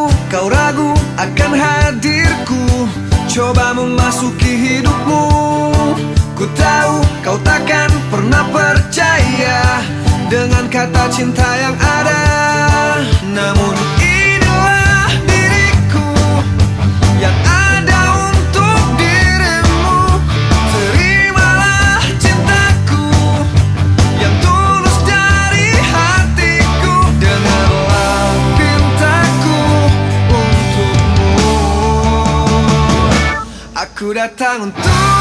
Tahu kau ragu akan hadirku. Coba memasuki hidupmu. Ku tahu kau takkan pernah percaya Dengan kata cinta yang ada. Namun Aku datang untuk mencintamu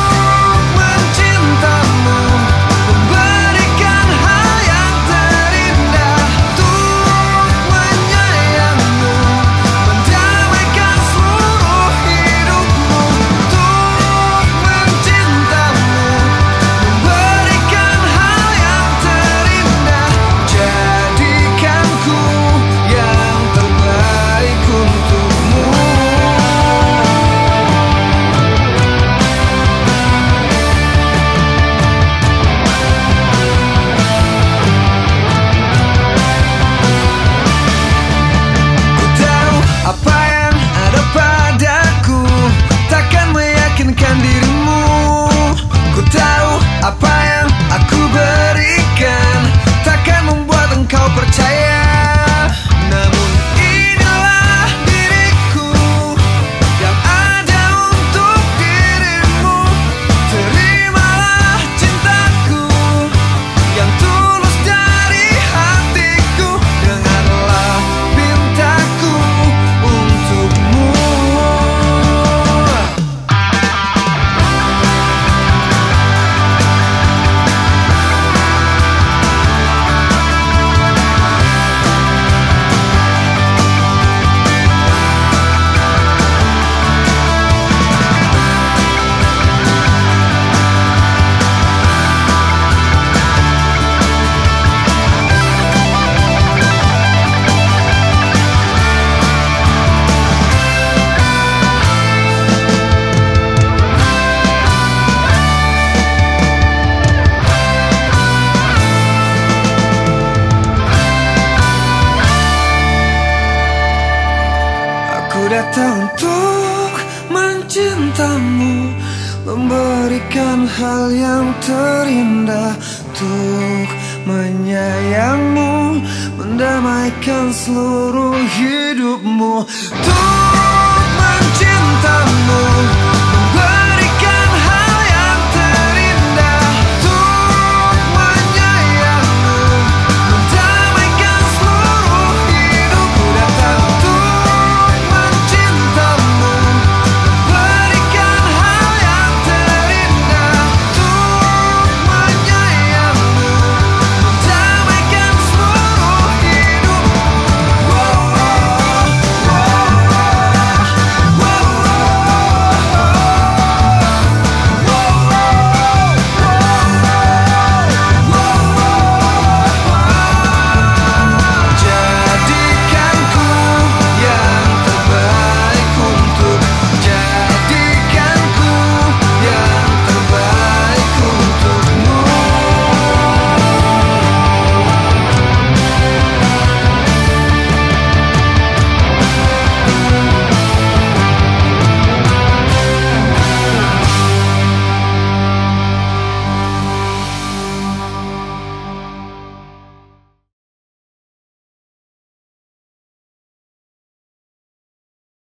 kita untuk mencintamu Memberikan hal yang terindah Untuk menyayangmu Mendamaikan seluruh hidupmu. Untuk mencintamu